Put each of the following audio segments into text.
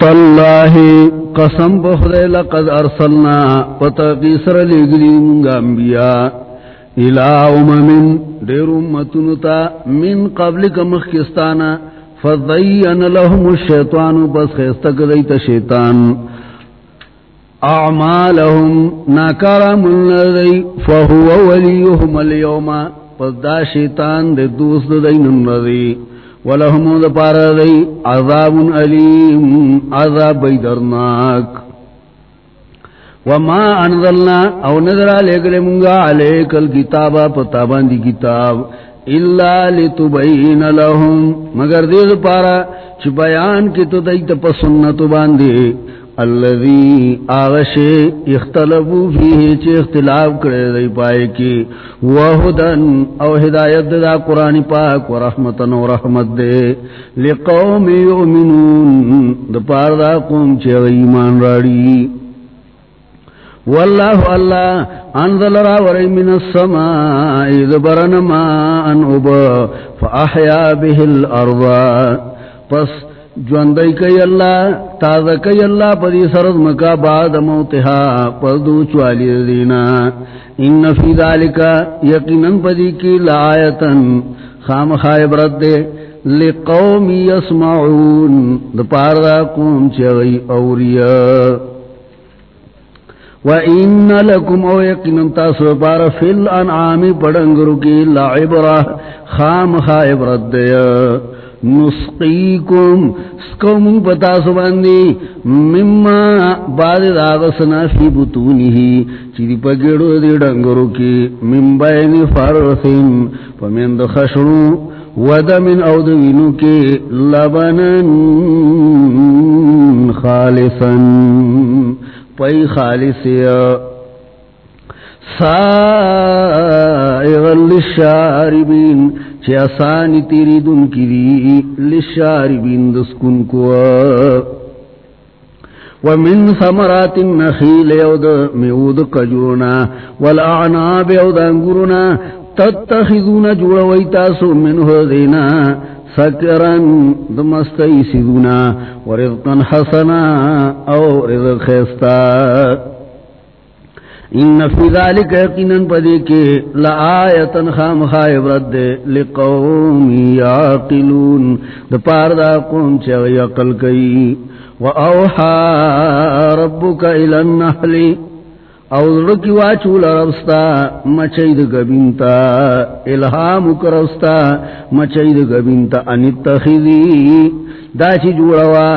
تاللہ، قسم بخدے، لقد ارسلنا پتقیسر لگلینگا انبیاء. الى امم، دیر امتنتا من قبل کمخکستانا فضین لهم الشیطان بس خیستک دیت شیطان. اعمالهم ناکارا من دی فهو ولیهم اليوم پس دا شیطان دے دوست دینن ردی ولهم دپار دی عذاب علیم عذاب بیدرناک. وما انزلنا او نظر علیکل منگا، علیکل کتابا پتا باندی کتاب اللہ لتبین لهم. مگر دید پارا چھ بیان کی تو دیت پسنتو باندی. الذي آغشے اختلفو فیه، چه اختلاف کرے دی پائے کی وہدن او ہدایت دا قرآن پاک و رحمتن و رحمت دے۔ لقوم یؤمنون، دا پار دا قوم چه ایمان راڑی۔ واللہ اللہ، انزل را وری من السماء دبرن ما انعبا، فاحیا به الارض پس جوندئی کئی اللہ، تازہ کئی اللہ، پدی سرد مکا بعد موتها پردو چوالی دینا۔ ان فی ذالکا یقیناً پدی کی لآیتن خام خائب رد دے۔ لقوم یسمعون۔ دپار دا قوم چغی اوریا وَإِنَّ لَكُمْ او یقیناً تاسو پار فی الانعام پڑنگرو کی لعبرہ۔ خام خائب رد دے۔ نسقیکم سکوم پتا سباندی مما بعد داغسنا فی بطونی ہی چیدی پگیڑو دی ڈنگرو کی، من بین فرسن پمند خشنو ودمن او دوینو کی لبنن خالصا پی خالصی سائغ للشاربین چی آسانی تیری دن کی دی لشاری بندسکن کو ومن ثمرات النخیل یود میود کجورنا والاعناب یود انگورنا تتخذون جوڑ ویتاسو منہ دینا، سکرن دمستی سیدونا، ورزقا حسنا او رزق خیستا. ان فی ذالک یقیناً پدی کے لآیتن خام خائب رد لقوم یاقلون دا پار دا قوم چغی اقل کئی۔ و اوحا ربک الالنحلی او ذرکی واچول ربستا مچید گبینتا، الہامک ربستا مچید گبینتا انتخذی دا چی جوڑوا،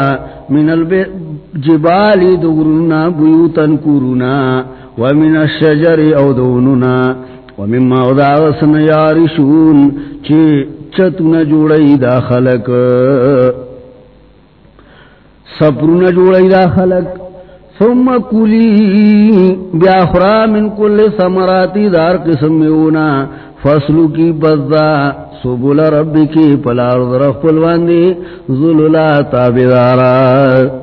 من الجبالی دگرنا بیوتن کورنا ومن الشجر او دوننا ومما وداغسن یارشون چی چتن جوڑی دا خلق. سپرن جوڑی دا خلق. ثم کلی بیاخرا من کل سمراتی دار قسم میونا. فصلو کی بزا سبول رب کی پلار درخ پلواندی ظلولا تابدارات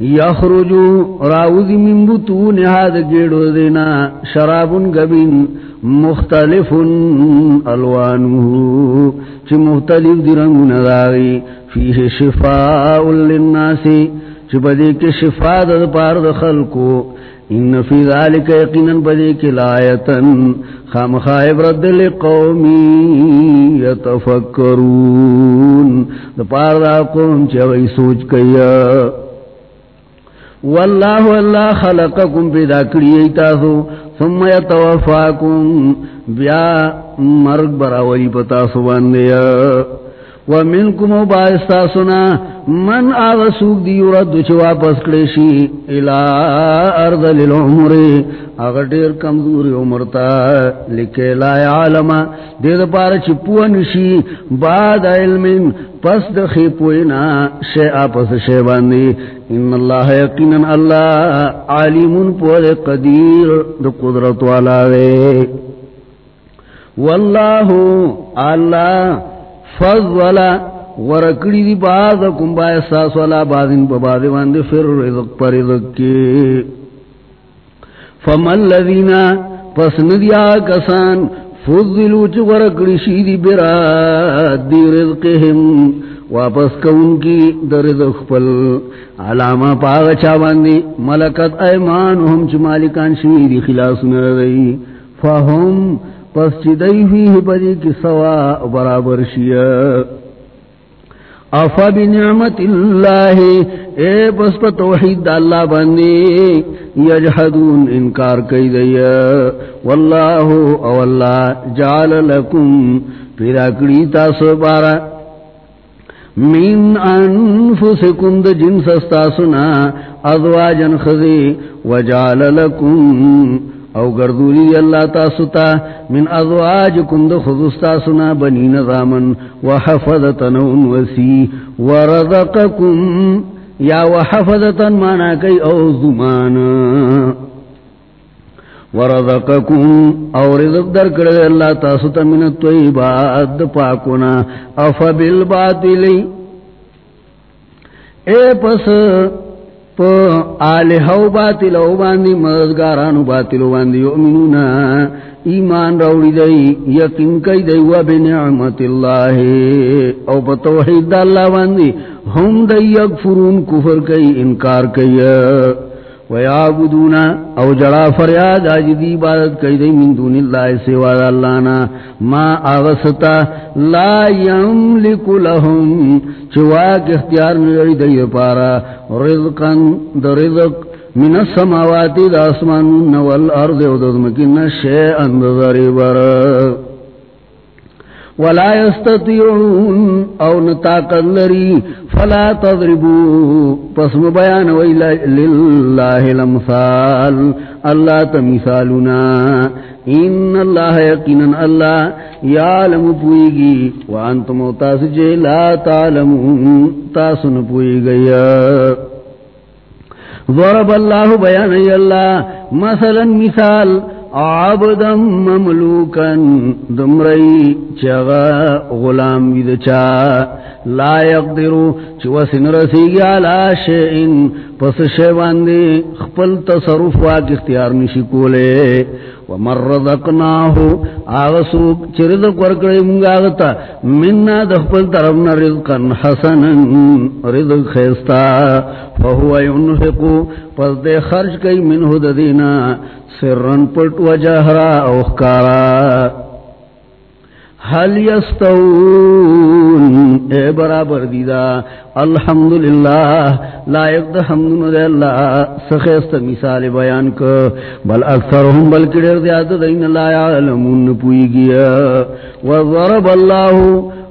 یخرجو راوزی من بطون هاد گیڑو دینا شرابن گبین مختلف الوانو چی مختلف دی رنگون داغی فیه شفاء للناسی چی بدے کے شفاء دا پار دا خلقو ان فی ذالک یقینا بدے کے لایتن خام خائب رد لقومی یتفکرون دا پار دا قوم چی وی سوچ کیا واللہ اللہ خلقکم پیدا کری ثم یتوفاکم بیا مرگ براوری پتاسو باندیا ومنکم بائستا سنا، من آغا سوک دی رد چو واپس کلیشی الى ارض للعمر۔ آغا دیر کمزوری عمرتا لکے لا عالم۔ دید پار چپو نشی، بعد علم، پس دخی پوینا شے آپس شے باندی ان اللہ یقینا اللہ علیم پور قدیر دو قدرت والا وے واللہ، اللہ فضل ورکڑی دی باز کم با احساس والا بازن پا بازی واندی فر رزق پر رزق کی. فمن لذین پس ندیا کسان فضلو چ ورکڑی شیدی براد دی رزقهم واپس کون کی درد خپل علامہ پاغ چاواندی ملکت ایمان ہم چ مالکان شویدی خلاص نردی فہم پس چی دی فیہ پدی کی سوا برابر شیئ افا بنعمت اللہ، اے پس پا توحید اللہ بندی، یجحدون انکار کئی دیا واللہ او اللہ جعل لکم پیرا کری تاسو بارا من انفسکم دا جنس استاسنا ازواجن خزی، وجعل لکم او گردولی اللہ تاستا من ازواجکم دا خضستاسنا بنی نظامن وحفظتن انوسی ورزقکم یا وحفظتن مانا کئی او زمان ورزقکم او رزق در کرد اللہ تاستا من الطیبات پاکونا افا بالباطلی اے پس پا آلہو باطلو باندی، مددگارانو باطلو باندی یؤمنونا ایمان روڑی دی، یقین کئی دی، و بنعمت اللہ، او پا توحید دا اللہ باندی، ہم دی یک فرون کفر کئی، انکار کئی۔ ویعبدونا او جڑا فریاد آجدی عبادت کئی دی من دون اللہ سوا دا اللہنا ما آغستا لا یملک لهم چواک اختیار نگری دی پارا رزقا دا رزق من السماواتی دا اسمان والارض و دزمکن شیئن دا ذریبر ولا يستطيعون او نطاقت لري فلا تضربوا. پسم بیان ویلا لله الامثال. اللہ تمثالنا ان اللہ یقینا اللہ یعلم پوئیگی. وانتم تاس جے لا تعلمون. تاسن پوئی گیا ضرب اللہ بیان اللہ. مثلا مثال. عبدا مملوکا، دمرئی چغا غلام چا. لا یقدرو چو سن رسیگی علا شئین، پس شیواندی خپل تصرف واک اختیار نشکولے کولے ومر رضقناہو آغسوک چی رزق مننا دخپل طرفنا رزقا حسنا رزق خیستا. فہو ینفقو پس دے خرج کئی منہو ددینا سرن پٹ و جہرا اوخکارا. حل یستون اے برابر دیدا الحمدللہ، لائق دا حمد ندے اللہ سخیست مثال بیان کو بل اکثرهم بل کڑیر دیاد دین لا یعلمون پوئی گیا، وضرب اللہ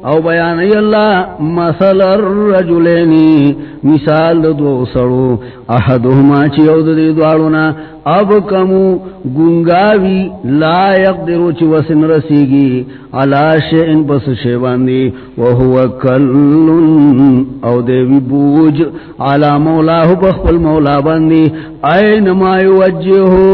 او بیان ای اللہ، مثل الرجلینی مثال دو سڑو احدهما چی او دی دوارنا، اب کمو گنگاوی، لا یقدرو چی وسن رسیگی، علا شئن پس شیواندی وہو کلن او دیوی بوج، علا مولاہو بخبل مولا باندی اینما یوجہو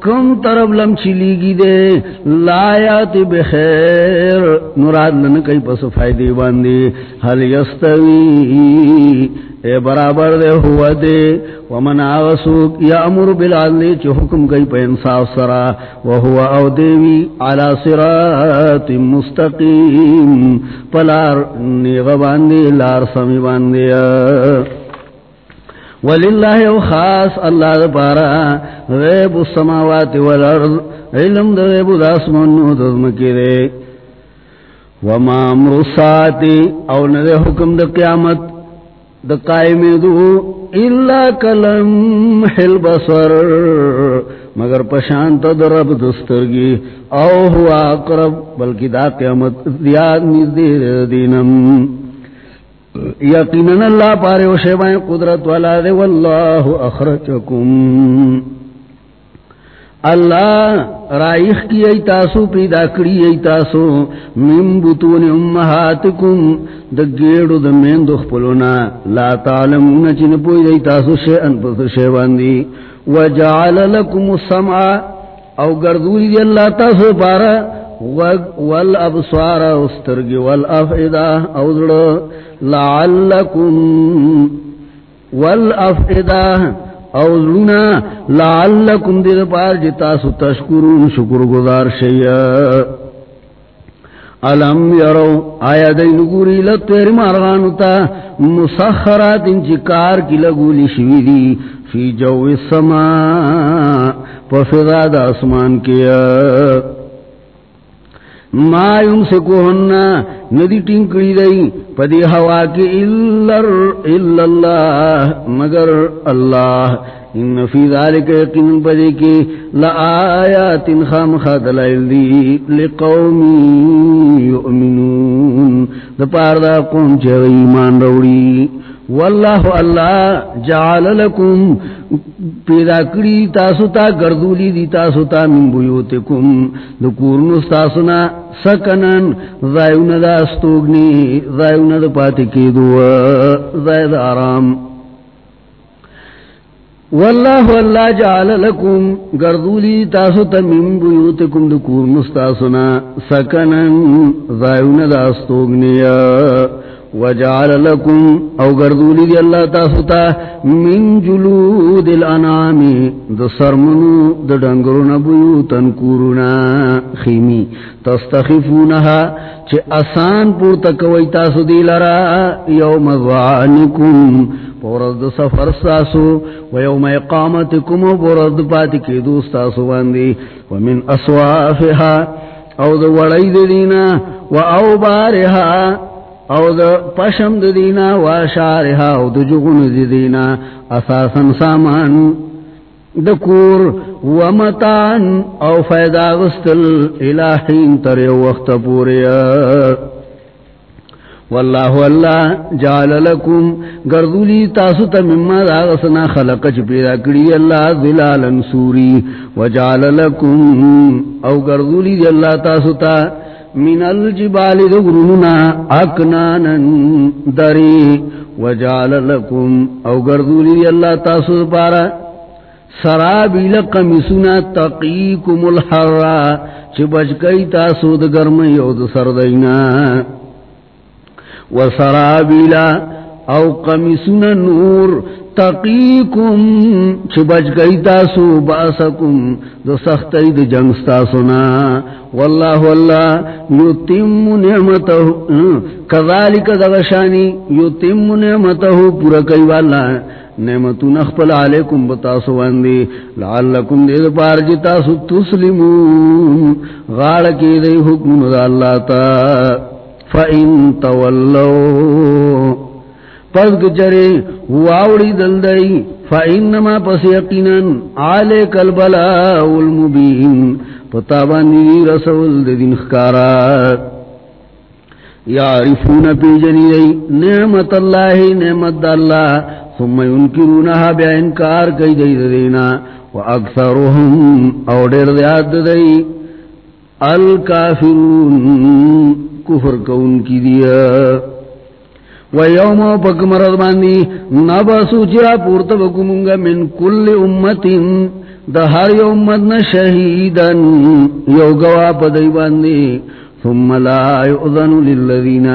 کم طرف لم چلی گی دے لایات بخیر۔ نراد لن کئی پس فائدے باندے۔ حل یستوی، اے برابر دے ہوا دے۔ ومن آغسوک یا امر بالعدل، چو حکم کئی پہ انصاف سرا۔ وہوا او دیوی علا صراط مستقیم۔ پلار نیغ باندے، لار سمی باندے۔ وللہ او خاص اللہ دا پارا، غیب السماوات والارض، علم دا غیب دا اسمانو دزمکی دے۔ وما امر ساتی او ندے حکم دا قیامت، دا قائم دو، الا کلم حل بصر مگر پشانت دا رب دسترگی، او ہوا اقرب بلکی دا قیامت دیاد نزدیر دینم۔ یقیناً اللہ پارے و شیبائیں قدرت والا دے، واللہ اخرجکم. اللہ رائخ کی ایتاسو پیدا کری ایتاسو من بطون امہاتکم دا گیڑو دا مین دخ پلونا لا تعلمون چن پوئی ایتاسو شیئن پس شیبان دی. وجعل لکم السمع. او گردولی دی اللہ تاسو پارا. والابصار استرگی والافعدہ او ذرا لعلکم والافعدہ او ذرنا لعلکم دیر پار جی جتا سو تشکرون شکر گزار شیئ علم یرو آیا دی نگوری لطویر مارغانو تا، مسخرات انچی کار کی لگولی شوی دی، فی جو السماء پفضا دا اسمان کیا۔ ما یمسکوہننا ندی ٹنکڑی دی پدی ہوا کی الا اللہ مگر اللہ ان فی ذالک یقین پدی کی لآیات خام خادلائل دی لقوم یؤمنون دا پار دا قوم چه ایمان روڑی واللہ اللہ جعل لکم پیدا کری تاسوتا گردولی دی تاسوتا من بیوتکم دکورن استاسونا سکنن ضائعون دا استوگنی ضائعون دا پاتی کی دو ضائع آرام. واللہ اللہ جعل لکم گردولی تاسوتا من بیوتکم دکورن استاسونا سکنن ضائعون دا استوگنی. وجعل لكم او گردولی دی اللہ تاسوتا من جلود الانعام، د سرمنو، د ڈنگرون بیوتن کورونا خیمی تستخفونها، چه آسان پور تکوی تاسو دی لرا، یوم ضعنکم پورد سفر ساسو و یوم اقامتکم پورد پاتی کی دوستاسو باندی ومن اصوافها او د وڑی دینا و او بارها او دا پشم دا دینا و شارها او دا جغن دا دینا. اساسا سامان دا کور و متان او فیدا غستل الہین تر یو وقت پوریا واللہ واللہ جعل لکم گردولی تاسو تا مما داغسنا خلق چ پیدا کری اللہ ظلالا سوری. و جعل لکم او گردولی دی اللہ تاسو تا من الجبال دغرونا اکنانا دری وجعل لکم او گردولی اللہ تاسو پارا سرابی لقمسنا تقیکم الحرا چھ بچکی تاسو دگرم یود سردینا وسرابی او قمسنا نور تقیکم، چھ بچ گئی تاسو باسکم، دو سختی دو جنگستا سنا واللہ واللہ، یتم نعمتہو کذالک دغشانی یتم نعمتہو پورا کئی والا۔ نعمتو نخپل علیکم بتاسو واندی لعلکم دید پار جی تاسو تسلمون غارکی دی حکم دا اللہ تا، فَإِن تَوَلَّوْا۔ پس گچرے واوڑی دلدئی فإنما پس یقیناً آلے کالبلاء المبین پتابانی رسول دین خکارات یعرفون پی جنیدئی نعمت اللہ، نعمت دا اللہ، ثم ينکرونها بیا انکار کئی دی دینا و اکثرهم او دیر دیاد دی الکافرون، کفر کون کی دیا۔ ویوم پک مرد باندی نباسو چرا پورتا بکمونگا من کل امت شہیدن یو گوا پا باندی۔ ثم لا یؤذن للذین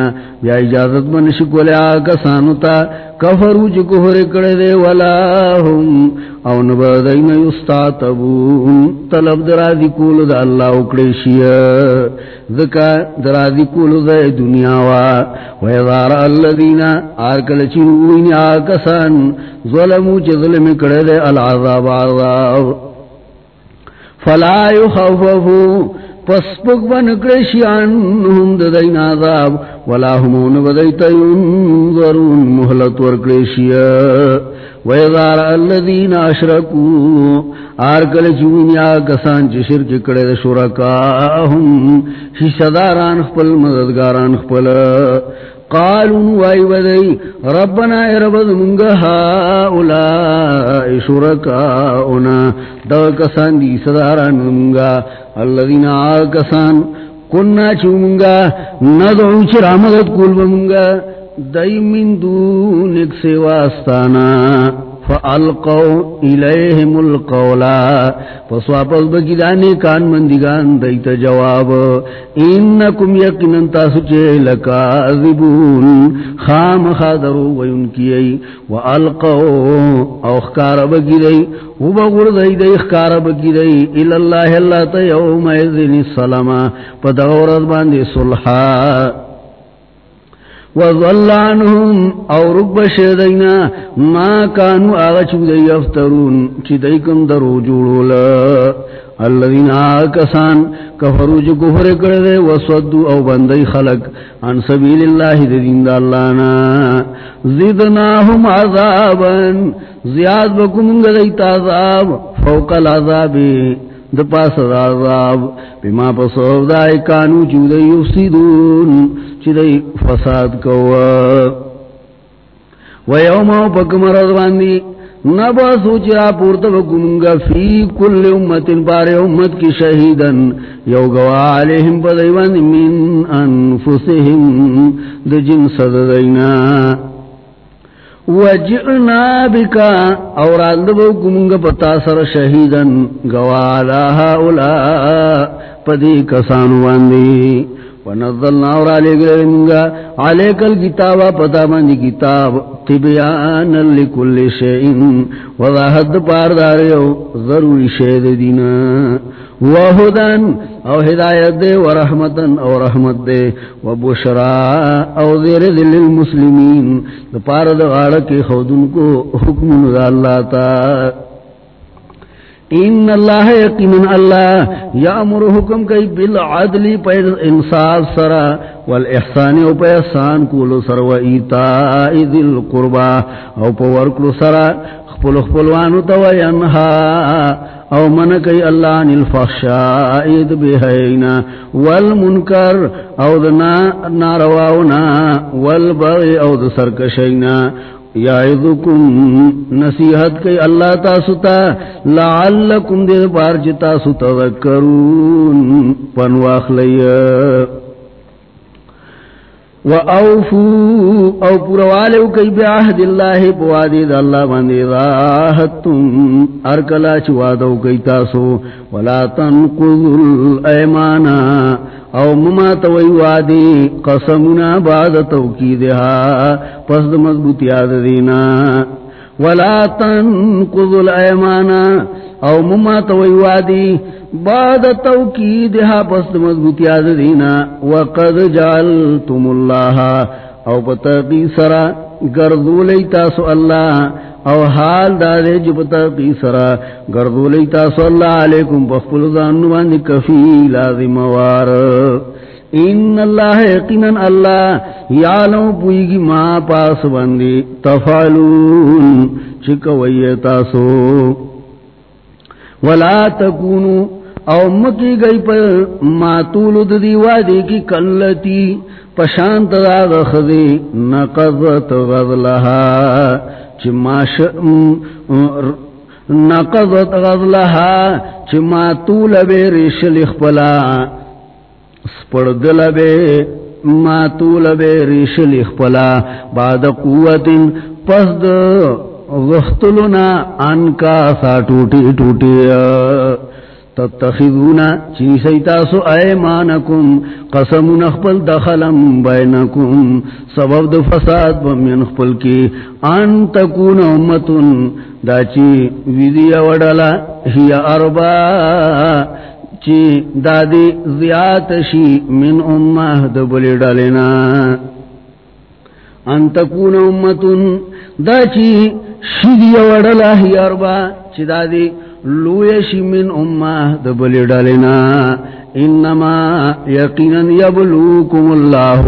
یا اجازت من شکولی آکا سانتا کفرو چی کفر کڑے دے ولا ہم او نبادین یستاتبون. طلب درازی کول دا اللہ اکڑے شیا ذکا درازی کول دا دنیا وا. ویدار اللذین آرکل چی روین آکا ظلمو چی ظلم کڑے دے العذاب عذاب. فلا یخففو پس پک بنکرشیان هم ددین عذاب، ولا همون بدیت ینظرون محلت ورکرشیا ویدار الذین اشرکو آرکل چونیا کسان چی شرک کڑے شرکاهم شیشداران خپل، مددگاران خپل۔ قالون وائی ودئی ربنا اربد منغا هاولائی شرکاؤنا دو کسان دی صداران منغا الذين آکسان كنا چو منگا ندعو چرا مدد کول منغا دئی من دونک سواستانا فالقوا الیہم القولا پس واپس بگیدانی کان مندگان دیت جواب انکم یقنن تاسو چے لکاذبون خام خادرو وین والقوا اوخکار بگیدئی وبغور دی دی اخکار بگیدئی الاللہ اللہ تا یوم ایزن السلام پا دغورت باندی صلحا وظل عنهم او رب شدینا ما کانو آغا چو دی افترون چی دی کم درو جوڑولا. الذین آکسان کفرو جو کفر کردے وصدو او بندی خلق عن سبیل اللہ دین دا اللہنا زدناهم عذابا، زیاد بکمنگ دیتا عذاب فوق العذابی. دپاس عذاب، بما پسوف دائی کانو چو دی افسدون چدئی فساد کوا ویوم پک مرض باندی نبا سوچرا پورتا بکنگا فی کل امت پار امت کی شہیدن یو گوا علیہم پدیوان من انفسهم دجن صددینا وجئنا بکا اور اندبو کمنگا پتا سر شہیدن. گوا لاہا اولا پدی کسانو باندی. ونزلنا اور علیک لرمگا علیک الكتاب پتا مندی کتاب. تبیانا لکل شئین. وضاحد پاردار یو ضروری شید دینا. وہدن او ہدایت دے ورحمتن او رحمت دے وبشرا او زیر دل المسلمین پارد غارک خودن کو حکم دا اللہ تا۔ ان اللہ یقین اللہ یامر حکم کئی بالعدل پیر انصاف سرا والاحسان او پہ احسان کولو سر و ایتاء ذل قربا او پہ ورکلو سرا خپل خپلوانو تو ینہا۔ او من کئی اللہ عن الفخشاء بہینا والمنکر او دنا نارواونا والبغی او دسرکشینا یعظکم نصیحت کئی اللہ تاستا لعلکم دید پارچ جتا ستذکرون پنواخ لیا و اوفو او پروالو کئی بعہد اللہ پوادی دا اللہ باندی راحتم ارکلا چوادو کئی تاسو۔ ولا تنقضوا الایمانا او مما توئی وادی قسمنا بعد توکیدها پس دا مضبوط یاد دینا ولا تنقضوا الایمانا او مما توئی وادی، بعد توکیدها پس دا مضبوط یاد دینا وقد جعلتم اللہ. او پتاقی سرا گردو لیتاسو اللہ. او حال دارے جبتا کی سرا گردو لیتا صلی اللہ. علیکم بخبل ذانو باندی کفی لازم وار. ان اللہ یقیناً اللہ یعلم پوئیگی ما پاس باندی تفعلون. چکوئی تاسو. ولا تکونو او مکی گئی پر ما طولد دی وادی کی کلتی، پشانت دا غخدی نقضت غضلها چماش نقضت غضلها چما طول بے ریشل اخپلا سپردل بے، ما طول بے ریشل اخپلا بعد قوت پس دا غختلنا انکا سا ٹوٹی ٹوٹی تتخذونا چیسی تاسو ایمانکم قسم نخپل دخلم بینکم، سبب د فساد بمین نخپل کی۔ ان تکون امتن، دا چی ویدی وڈلا ہی اربا۔ چی دادی زیاد شی من امہ دبلی ڈالنا ان تکون امتن، دا چی شیدی وڈلا ہی اربا، چی دادی لویشی من امہ دبلی ڈالنا انما یقینا یبلوکم اللہ،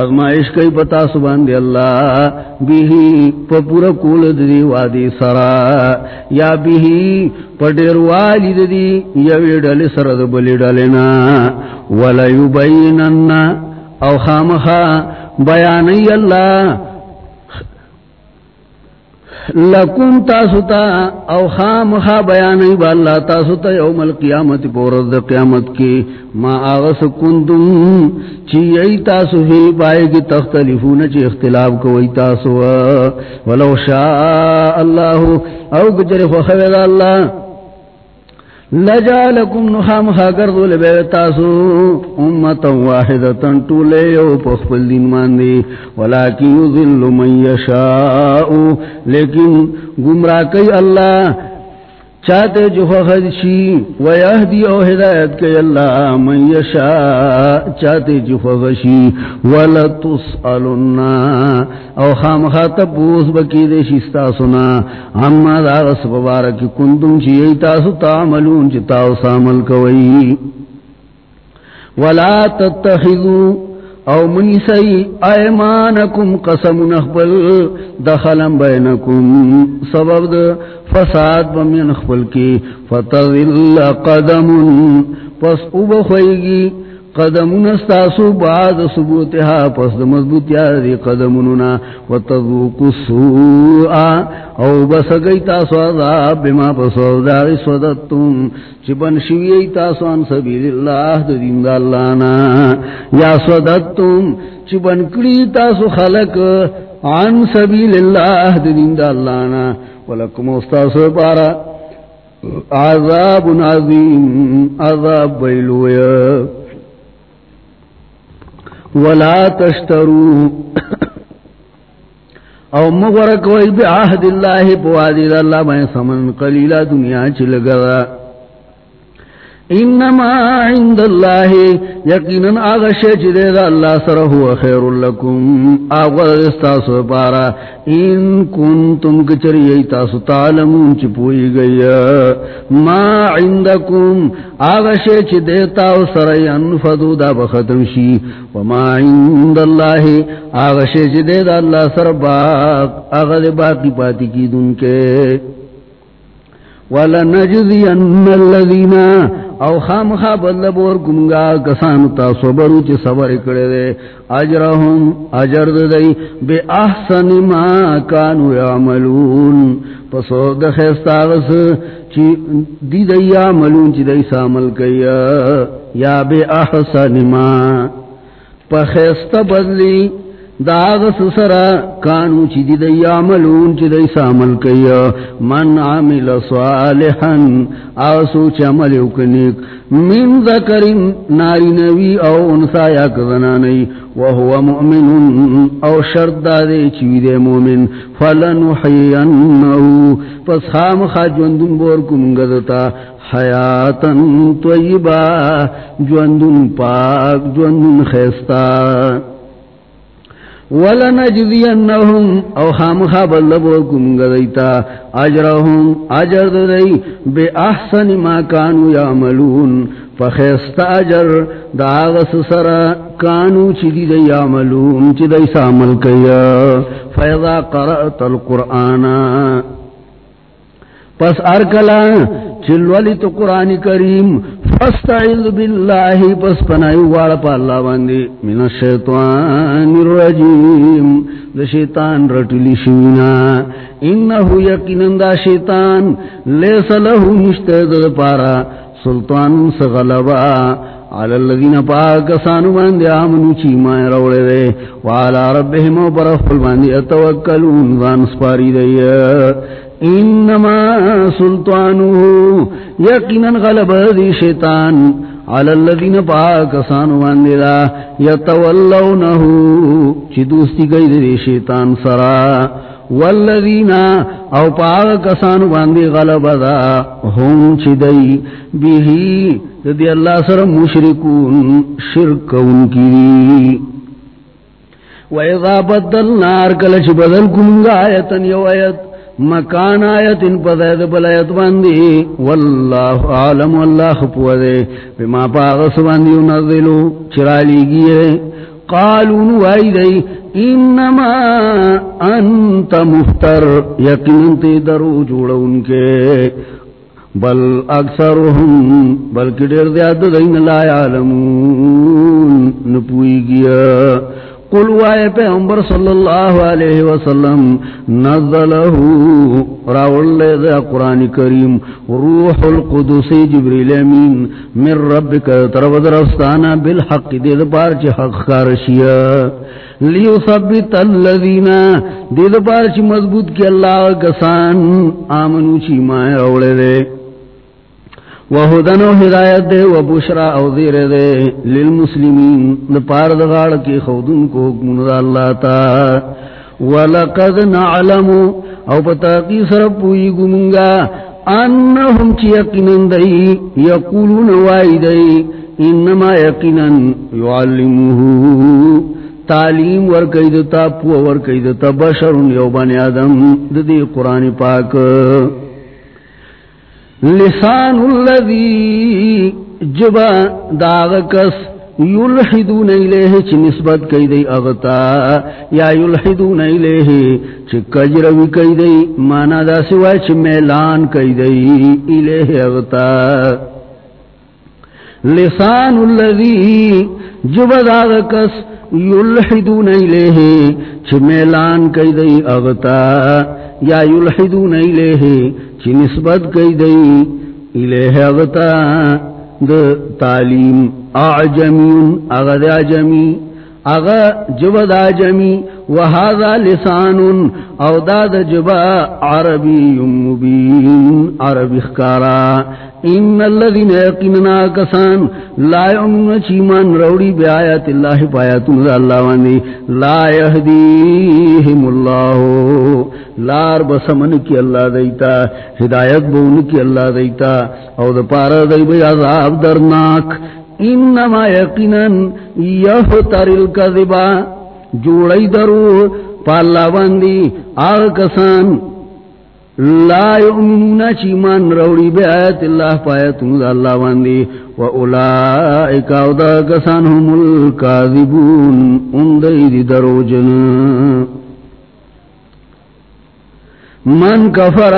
ازمائش کئی پتا سبان دی اللہ، بیہی پپور کول دی وادی سرا، یا بیہی پڑیر والی دی یوی ڈالی سر دبلی ڈالنا ولیبینن، او خامخا بیانی اللہ لکم تاسوتا او خام خا بیانی با اللہ تاسوتا یوم القیامت پورد قیامت کی ما آغس کندن چی ای تاسو ہی پائے کی تختلفون چی اختلاف کوئی تاسو. ولو شاء اللہ او گجر خوخوید اللہ لجالکم نخام خاکر دول بیتاسو امتا واحدتا طولے یو پخپل دین ماندی ولیکن یذل من یشاؤ لیکن گمراہ کئی اللہ چاہتے جو خدشی ویہدی او ہدایت کے اللہ من یشا چاہتے جو خدشی ولتسألنا او خام خاطب بوز بکی دے شستا سنا۔ اما داغس ببارک کنتم چی ایتاسو تعملون چی تاو سامل کوئی۔ ولا تتخذو او منی سی، ایمانکم قسم نخبل، دخلم بینکم. سبب دا فساد بمین خپل کی فتغل قدم پس او بخوئی قدمون استاسو بعد ثبوتها، پس دا مضبوط یادی قدموننا وتذوق السوء، او بس گئی تاسو عذاب بما پس داغی صدتتم چی بن شوی تاسو عن سبیل اللہ دا دین دا اللہنا. یا صدتتم چی بن کری تاسو خلق عن سبیل اللہ دا دین دا اللہنا. ولکم استاس پارا عذاب عظیم، عذاب بیلویا. ولا تشترو. او مغرق وی بعہد اللہ پوادی دا اللہ میں سمن قلیلہ دنیا چل گا انما عند اللہ یقیناً آغشے چدے دا اللہ سر ہوا خیر لکم آغد استاسو پارا ان کنتم کچری ایتاسو تعلمون چی پوئی گئی ما عندکم آغشے چدے تاو سر ینفدو دا بختم شی. وما عند اللہ آغشے چدے دا اللہ سر باق آغد باقی پاتی کی دن کے. وَلَنَجْزِيَنَّ الَّذِينَ او خام خواب اللہ بور کمگا کسانو تا صبرو چی صبر کرے دے. اجرہم، اجر دے بے احسن ما کانو یعملون. پسو دخیستا غس چی دی دی یعملون چی دی سامل کیا یا بے احسن ما. پا پخیستا بدلی داغ سسرا کانو چی دی دی عملون چی دی سامل کیا. من عمل صالحا، آسو چی عمل اکنیک من ذکرین ناری نوی او انسا یا کذنانی وهو مؤمن او شرط دادے چی دی مومن. فلنحیننو پس خام خواہ جوندن بورکم گدتا حیاتا طیبا جوندن پاک، جوندن خیستا ولنجزینہم او خام خواب اللہ بورکم گدیتا. اجرہم اجر دی بے احسن ما کانو یعملون. فخیست اجر دا آغس سر کانو چی دی دی یعملون. چی دی سامل کیا. فیضا قرأت القرآن. پس ارکلا چلولی تو قرآن کریم فاستعذ باللہ پس پنائی وارا پا اللہ باندی. من الشیطان الرجیم. دا شیطان رٹلی شوینا. انہو یقینن دا شیطان. لیس لہو نشتہ دا پارا. سلطان سغلبا. علی اللذین پاکسانو باندی آمنو چیمائے روڑے دے. وعلا ربهم و برخل باندی اتوکلون. ذان سپاری دے. انما سلطانو یقینا غلب دی شیطان علی الذین پاکسانو باندی دا یتولونہو چی دوستی گئی دی شیطان سرا والذین او پاکسانو باندی غلب دا ہم چی دی بیہی دی اللہ سر مشرکون شرک ان کی دی وَإِذَا بَدَّلْنَا أَرْكَلَ چِ بدل کمگا آیتن یو مکان آیت ان پدید بلایت باندی. واللہ عالم واللہ خپوہ بما پاغس باندی نظلو چرالی گئے قالون وائی دی. انما انت مفتر. یقین تی درو جوڑا ان کے. بل اکثرهم بلکہ دیر دیاد دین لا یعلمون. نپوئی گیا. قل وائے پیغمبر صلی اللہ علیہ وسلم، نزلہو راول لے دے قرآن کریم روح القدس جبریل امین، من ربک طرف درستانا بالحق دید پارچ حق کارشیا۔ لیو ثبت اللذین دید پارچ مضبوط کی اللہ کسان، آمنو چی مائے راولے دے۔ وہدن و ہدایت دے و بشرا او دیر دے للمسلمین، دا پار کی خودن کو حکمون دا اللہ تا. ولقد نعلمو او پتاقی سرپوئی گمنگا، انہم چی یقنن دئی یقولون وائی دئی انما یقنن یعلموہو تعلیم ورکی دتا، پو ورکی دتا بشر یوبان آدم دی قرآن پاک. لسان الذي جبا داغکس یلحدون الیہ چی نسبت کئی دی اغتا، یا یلحدون الیہ چی کجروی کئی دی، مانا دا سوا چی میلان کئی دی الیہ اغتا۔ لسان الذي جبا داغکس یلحدون الیہ چی میلان کئی دی اغتا، یا یلحدون الیہ چی نسبت کئی دئی؟ الیہ اغتا دا تعلیم اعجمین اغد اعجمی اغا جبد اعجمی وہذا لسان او داد جبا عربی مبین، عربی خکارا ان الذين يقيننا كسان لا يؤمنون چیمان روڑی بی آیات اللہ پایاتون دا اللہ وانی. لا يهديهم الله لار بسمن کی اللہ دیتا، ہدایت بون کی اللہ دیتا. او دا پارا دی بی عذاب درناک. انما یقینا یفتر الكذبا. جوڑی درو پالا باندی آغ کسان. لا یؤمنون چیمان روڑی بے آیت اللہ پایتون دا اللہ باندی. و اولائک او دا کسان هم الكاذبون اندی دی درو جن. من کفر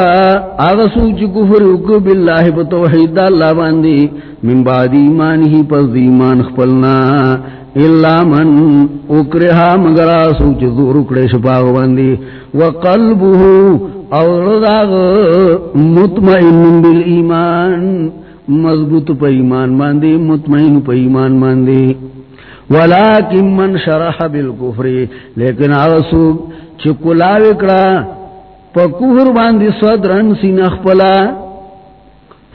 آغا سوچ کفر اکو باللہ بتوحید دا اللہ باندی. من بعد ایمان ہی پس دی ایمان خپلنا. اللہ من اکرہا مگر آسوچ دور اکڑے شپاغ باندی. وقلبه اور داغ مطمئن بالایمان. مضبوط پا ایمان باندی، مطمئن پا ایمان باندی. ولیکن من شرح بالکفر. لیکن آغسو چکلاوکڑا پا کفر باندی صدرن سینخ پلا.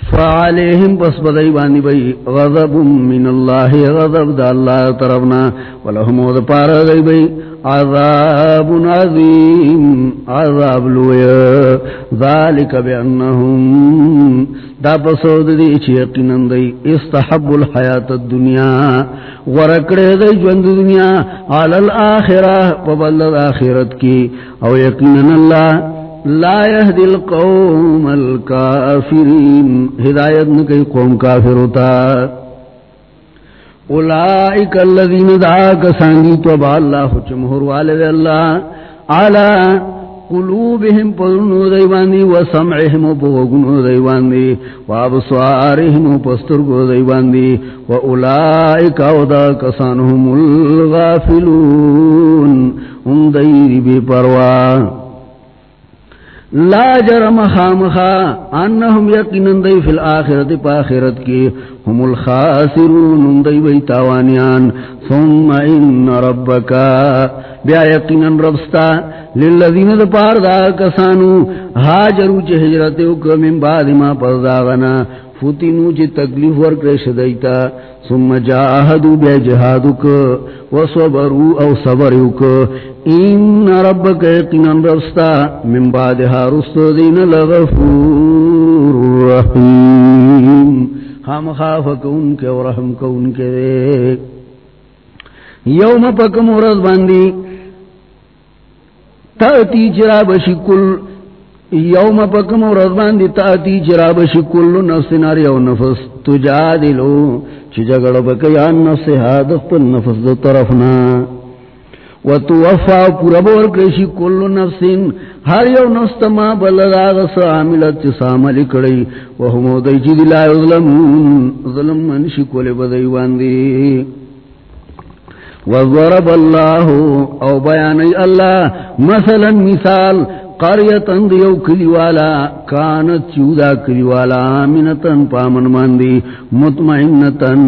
فعلیہم پس بدائی بانی بئی غضب من اللہ، غضب دا اللہ طرفنا ولہم او پارا گئی بئی عذاب عظیم، عذاب لویا، ذالک بانہم دا پسود دی چی یقینن دی، استحب الحیات الدنیا، ورکڑے دی جوند دنیا، علی الاخرہ پبلد آخرت کی، او یقینن اللہ لا يهدي القوم الكافرين. هدايت نكي قوم كافر ہوتا. اولئك الذين دعاك سانگی توبا اللہ چمہر والد اللہ. على قلوبهم پرنو دیواندی وسمعهم پوگنو دیواندی وابصارهم پسترگو دیواندی واولئك اودا کسانهم الغافلون. ان دیر بی پروان لا جرم خامخا انہم یقینن دی فی الاخرت پا آخرت کی. ہم الخاسرون دی بی تاوانیان. ثم ان ربکا بیا یقینن ربستا للذین دا پار دا کسانو. حاجرو چی حجرتیو کمین بعد ما پرداغنا فتنو چی تکلیف ورکرش دیتا. ثم جاہدو بیا جہادو کا وصبرو او صبرو کا ان ربک یقینن رستا من بعدها رست دین لغفور رحیم خام خاف کون کے اور ورحم کون کے دے یوم پکم ورز باندی تاتی چرا بشی کل یوم پکم ورز باندی تاتی چرا بشی کل نفس نار یو نفس تجادلو چی جگڑ بکیان نفس حادق پل نفس دو طرفنا وتوفا پورا بور کشی کل نفس ہر یو نفس ما بلداغ ساملت ساملی کڑی وہمو دی چی دلا ظلمون ظلم من شی کول بدئی واندی وضرب الله او بیان اللہ مثلا مثال قریتن دیو کلیوالا کانت چودا کلیوالا آمنتن پامن باندی مطمئنتن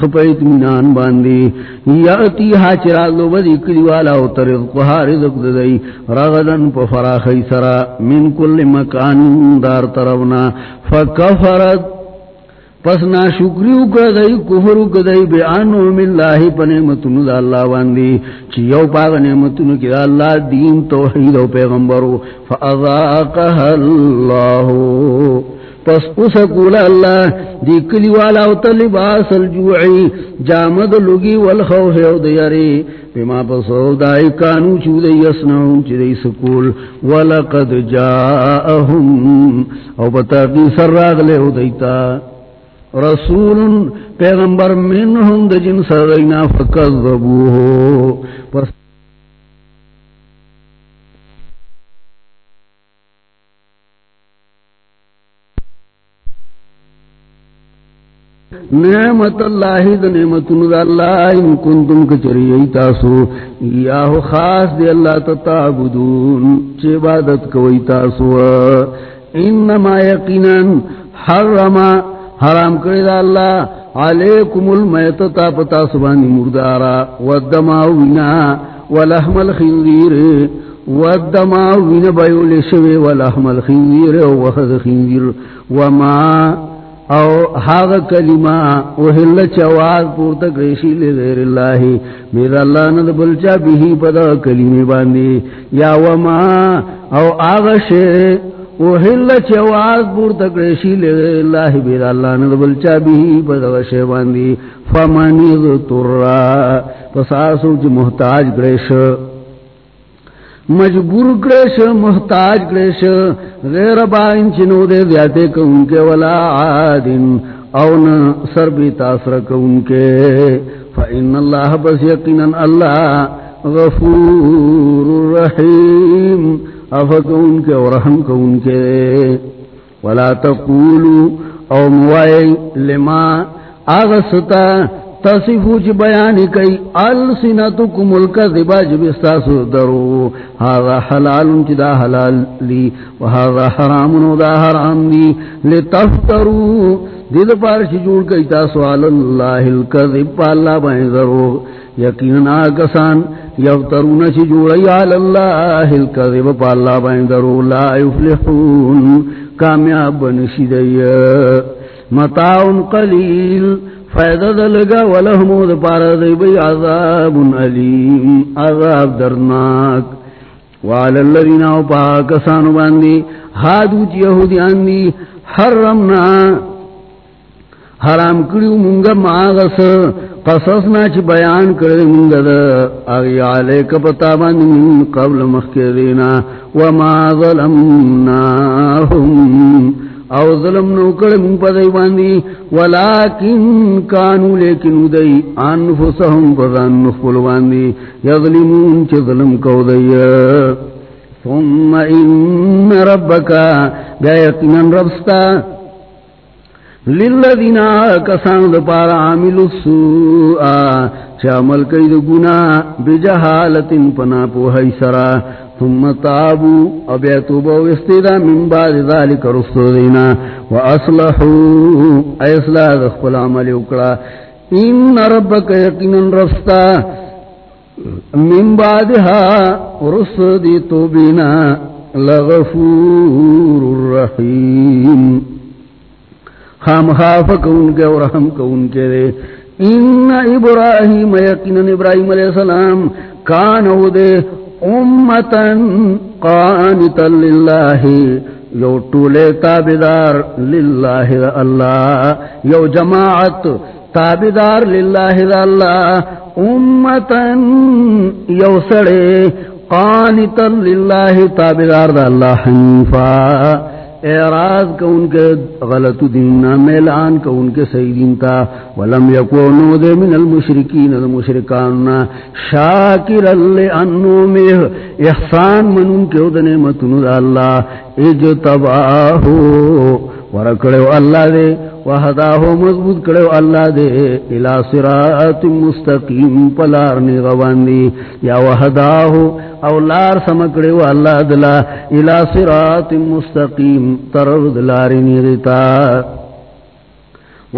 خپیت منان باندی۔ یعطی حاچرال دو بدی کلیوالا او ترزقها رزق دی رغدن پا فراخی سرا، من کل مکان دار طرفنا فکفرت پس نا شکریو کدئی کفرو کدئی بے آنو من اللہ پا دا اللہ واندی۔ چی یو پاگ نعمتنو کی دا اللہ دین، توحید و پیغمبرو۔ فاذاقها اللہ پس اسکول اللہ، دی کلی والا و تلباس الجوعی۔ جامد لگی والخوف و دیاری۔ بما پسو دائی کانو چو دی اسنعون چی دی سکول۔ ولقد جاءهم۔ او بتاقی سر راغ لے و دیتا۔ رسول پیغمبر منہم دا جن سرائنا فکذبوہو پس نعمت اللہ دا نعمت دا اللہ ان کنتم کچری ایتاسو یاہو خاص دی اللہ تتابدون چی عبادت کوئی تاسو۔ انما یقینا حرما حرام کرے دا اللہ علیکم المیتتا پتا سبانی مردارا والدماوینا ولحم الخنزیر. والدماوینا بیول شوی ولحم الخنزیر وخذ خنزیر. وما او حاغ کلمہ وحل چواز پورتا گریشی لغیر اللہ میرا اللہ ند بلچا بھی پدا کلمی باندی یا وما او آغ شیر وحل چواز پور تکریشی لے اللہ بیر اللہ ندبل چا بھی بدغش باندی فمانی ذترا پساسو چی محتاج گریش مجبور گریش محتاج گریش غیر بائن چنو دے دیاتے کون کے ولا عادن اون سر بھی تاثر کون کے۔ فإن اللہ بس یقینا اللہ غفور رحیم۔ افق ان کے اور رحم کو ان کے۔ ولا تقولوا، او موائے، لما آغستا تصفو چی بیانی کئی السنتکم الكذبا جبستاسو درو هذا حلال چی دا حلال لی، وهذا حرام دا حرام لی۔ لتفترو دید پارشی جوڑ کئی تاسو اللہ الكذب پا اللہ بائن درو یقینا کسان یفترون چی جوڑی آل اللہ الكذب پا اللہ بائن درو لا یفلحون کامیاب بنشی دی متاعن قلیل فیدہ دلگا ولہمود پارا دی بی عذاب علیم. عذاب درناک. وعلى الذين اوپا کسانو باندی. حادوت یہودیان دی حرمنا. حرام کریو منگا ماغس. قصصنا چی بیان کردی منگا دا اغی علیک پتا من قبل مخیرینا وما ظلمناهم او ظلم نو کر من پدی باندی، ولیکن کانو لیکن دی انفسهم پدان نخبل باندی۔ یظلمون چی ظلم کو دی۔ ثم ان ربکا بیقنا ربستا للذین کسان دا دپارا عامل السوء چامل کئی دو گنا بجہالت پنا پوہی سرا۔ ثم تابو ابیتوبا وستیدا من بعد ذالک رسو دینا۔ و اصلحو ایسلا دخپل عمل اکڑا۔ ان ربک یقینا رستا۔ من بعدها رسو دی توبینا۔ لغفور الرحیم۔ خام خاف کون کے اور ہم کون کے دے۔ ان ابراہیم یقینا ابراہیم علیہ السلام کان او دے امتن قانتا للہ، یو طولے تابدار للہ اللہ، یو جماعت تابدار للہ اللہ امتن یو سڑے قانتا للہ تابدار دا اللہ حنیفہ۔ اعراض کو ان کے غلط دین میلان کو ان کے صحیح دین تھا۔ ولم یکونو دے من المشرکین دا مشرکان شاکر اللہ انو میں احسان من ان کے ادنے متنو دا اللہ۔ اجتباہو ورکڑو اللہ دے۔ وحداہو مضبوط کڑو اللہ دے الى صراط مستقیم پلارنی غواندی یا وحداہو او لار سمکڑو اللہ دلا، الى صراط مستقیم ترد لارنی غتا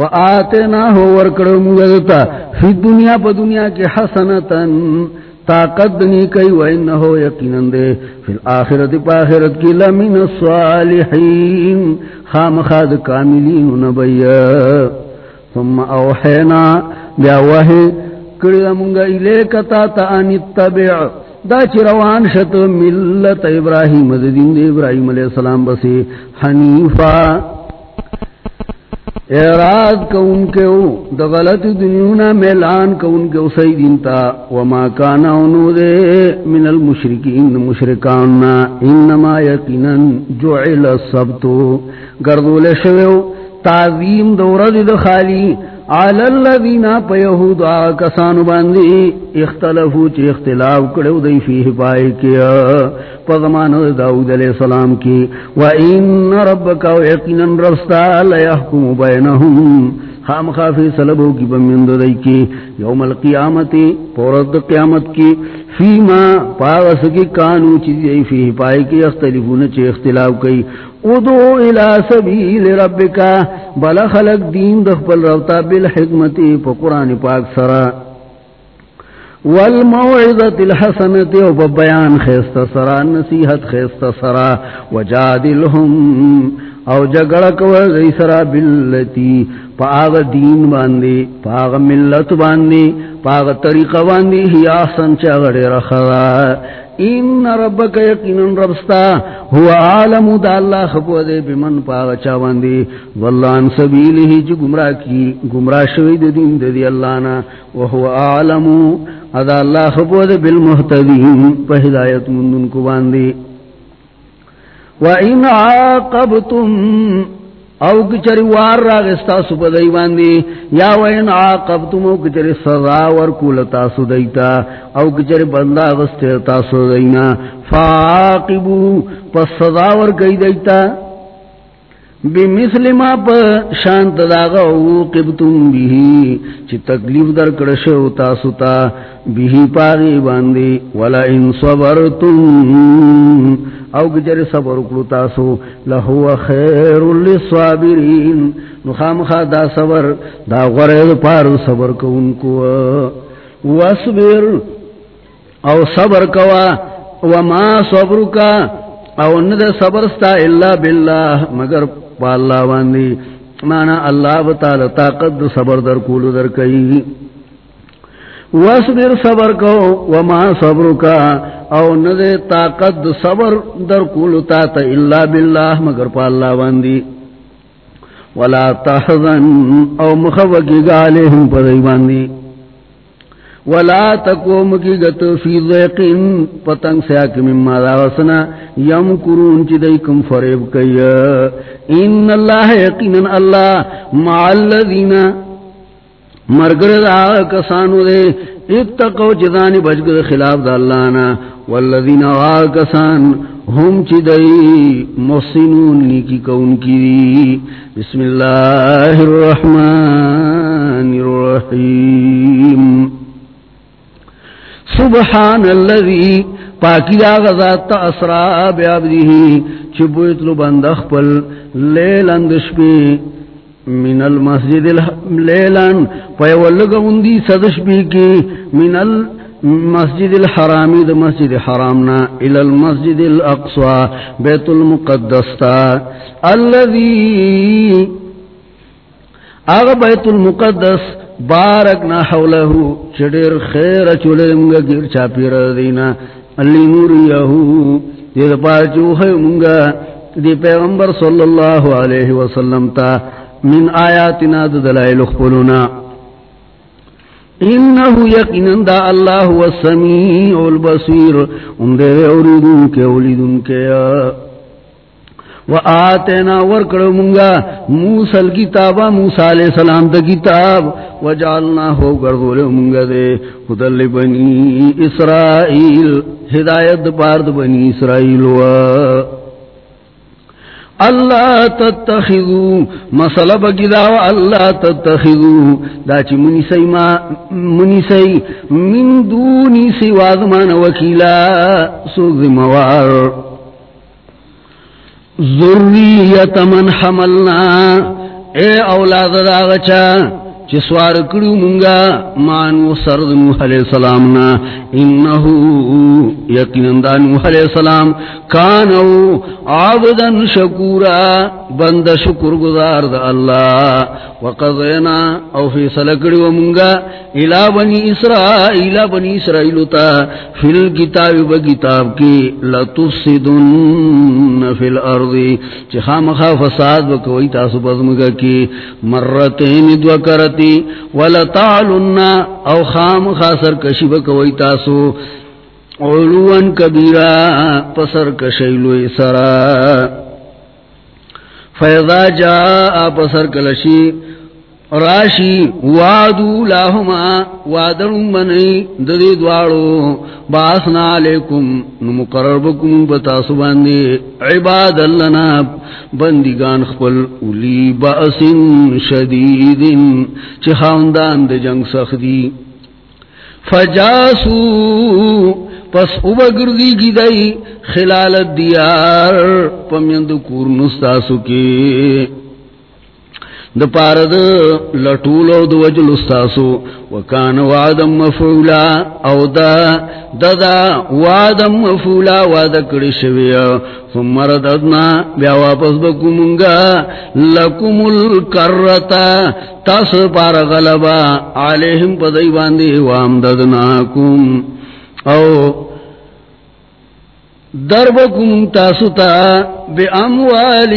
وآتناہو ورکڑو مگدتا فی دنیا پا دنیا کی حسنتن طاقت دنی کئی وینہو یقینن دے فی الاخرت پا آخرت کی لمن الصالحین. خام خاد کاملین نبی. ثم اوحینا، بیا وحی کڑی منگا الیکتا تا ان اتبع. دا چی روان شت ملت ابراہیم دین دے ابراہیم علیہ السلام بسی حنیفہ اعراض کو ان کے او دا غلط دنیونا میلان کو ان کے او سیدین تا وما کانا انو دے من المشرکین مشرکاننا انما یقینا جعل السبتو گردول شویو تعظیم دورد دخالی علی الذین پیہود آکسانو باندی اختلفو چی اختلاف کڑو دی فیہ پائے کیا۔ پغمان داود علیہ السلام کی وَإِنَّ رَبَّكَ وَيَقِنًا رَسْتَا لَيَحْكُمُ بَيْنَهُمْ خام خافی سلبو کی بمیند دی کی، یوم القیامتی پورد قیامت کی۔ فیما پاغس کی کانو چیزی فیہ پائے کی اختلفون چی اختلاف کی ادو الى سبیل ربکا بلا خلق دین دخپل روتا بالحکمتی پا قرآن پاک سرا والموعظت الحسنت و بیان خیست سرا نصیحت خیست سرا وجادلهم او جگڑک ورزی سرا باللتی. پا آغا دین باندی پا آغا ملت باندی پا آغا طریقہ باندی ہی آسن چاگڑی رخضا ان ربک یقینا ربستا هو عالم دا اللہ خبو دے بمن پاغ چاوان دے واللان سبیلی جو گمراہ کی گمراہ شوید دین دے دی اللہ نا وہو عالم ادا اللہ خبو دے بالمحتدین پا ہدایت مندن کو باندے وَإِنْ عَاقَبْتُمْ او کچری وار راغستا سپا دی باندی. یا وین عاقبتم او کچری سزا ورکول تاسو دیتا او کچری بندہ غستی تاسو دینا فاقبو پس سزا ورکی دیتا. بمثل ما پا شانت داغا او قبتم بیہی. چی تکلیف در کرشو تاسو تا. بیہی پاگی باندی. ولا ان صبرتم او گجر صبر کرو تاسو لہو خیر للصابرین. نخام خا دا صبر، دا غرد پار صبر کو ان کو واسبر او صبر کوا وما صبر کا او ند صبر ستا الا باللہ مگر پا اللہ واندی مانا اللہ بتالا طاقت صبر در کولو در کئی واسبر صبر کو وما صبر کا او ندے طاقت صبر در کولو تا تا اللہ باللہ مگر پا اللہ باندی۔ ولا تحزن او مخوکی گالہم پر ایواندی ولا تقوم کی گت فی ذیقین پتنگ سیاک مما داغسنا یم کرون چی دیکم فریب کئی ان اللہ یقینا اللہ مع الذین مرگر دا کسانو دے اتقو جدانی بجگد خلاف دا اللہ نا، والذین آکسان ہم چی دی محسنون نیکی کون کی دی۔ بسم اللہ الرحمن الرحیم۔ سبحان اللذی پاکی دا غزات تا اسرا بیابدی چبویت لو بندخ پل لیلندش پی۔ من المسجد لیلن پیولگوندی صدش بی کی من المسجد الحرامی دا مسجد حرامنا الى المسجد الاقصى بیت المقدس تا۔ اللذی اغا بیت المقدس بارکنا حولہو چڑیر خیر چولے منگا گیر چاپی ردینا علی نوریہو دید پاچو ہے منگا، دی پیغمبر صلی اللہ علیہ وسلم تا۔ من آیاتنا دلائل اخبرنا انہو یقینن دا اللہ والسمیع البصیر. اندے اوریدن کے اولیدن کے وآتینا ورکڑو منگا موسیٰ الكتابا موسیٰ علیہ السلام دا کتاب. و وجعلنا ہو گردول منگا دے خدل بنی اسرائیل، ہدایت پارد بنی اسرائیل و اللہ تتخذو مسئلہ بگداو اللہ تتخذو دا چی منیسی ما منیسی من دونی سی سوازمان وکیلا. سوز موار. ذریت من حملنا. اے اولاد داغچا غچا چسوار کرو منگا، مانو سرد نوح علیہ السلام نا۔ انہو یقین دا نوح علیہ السلام۔ کانو عابدا شکورا بند شکر گزار دا اللہ۔ وقضینا او فی سلکڑی و منگا۔ الى بنی اسرائیل بنی اسرائیل تا۔ فی الكتاب بکتاب کی لتفسدن فی الارضی چی خام خواہ فساد بکوئی تاسو بزمگا کی۔ مرتین دو کرت کرتی ولتعلن او خام خاسر کشی بکوی تاسو. علوان کبیرا پسر کشیلوی سرا. فیضا جا پسر کلشی راشی وادو لاہما وادرم بنی ددی دوارو، باسنا علیکم، نمقرر بکم بتاسو باندی عباد اللنا، بندگان خپل، اولی باسن شدیدن چی خاندان د جنگ سخدی فجاسو، پس اوبا گردی گی دائی خلال الدیار، پمیند کور نستاسو کی د لټولو د وجل استاسو وکانه وعدم مفعولا او دا ددا وعدم مفعولا وعد کړی شوی ثم رددنا بیا واپس بکومنگا لکم الکرتا تاس پار غلبا علیہم پدائی باندی وامددناکم. او دربکم تاستا بے اموال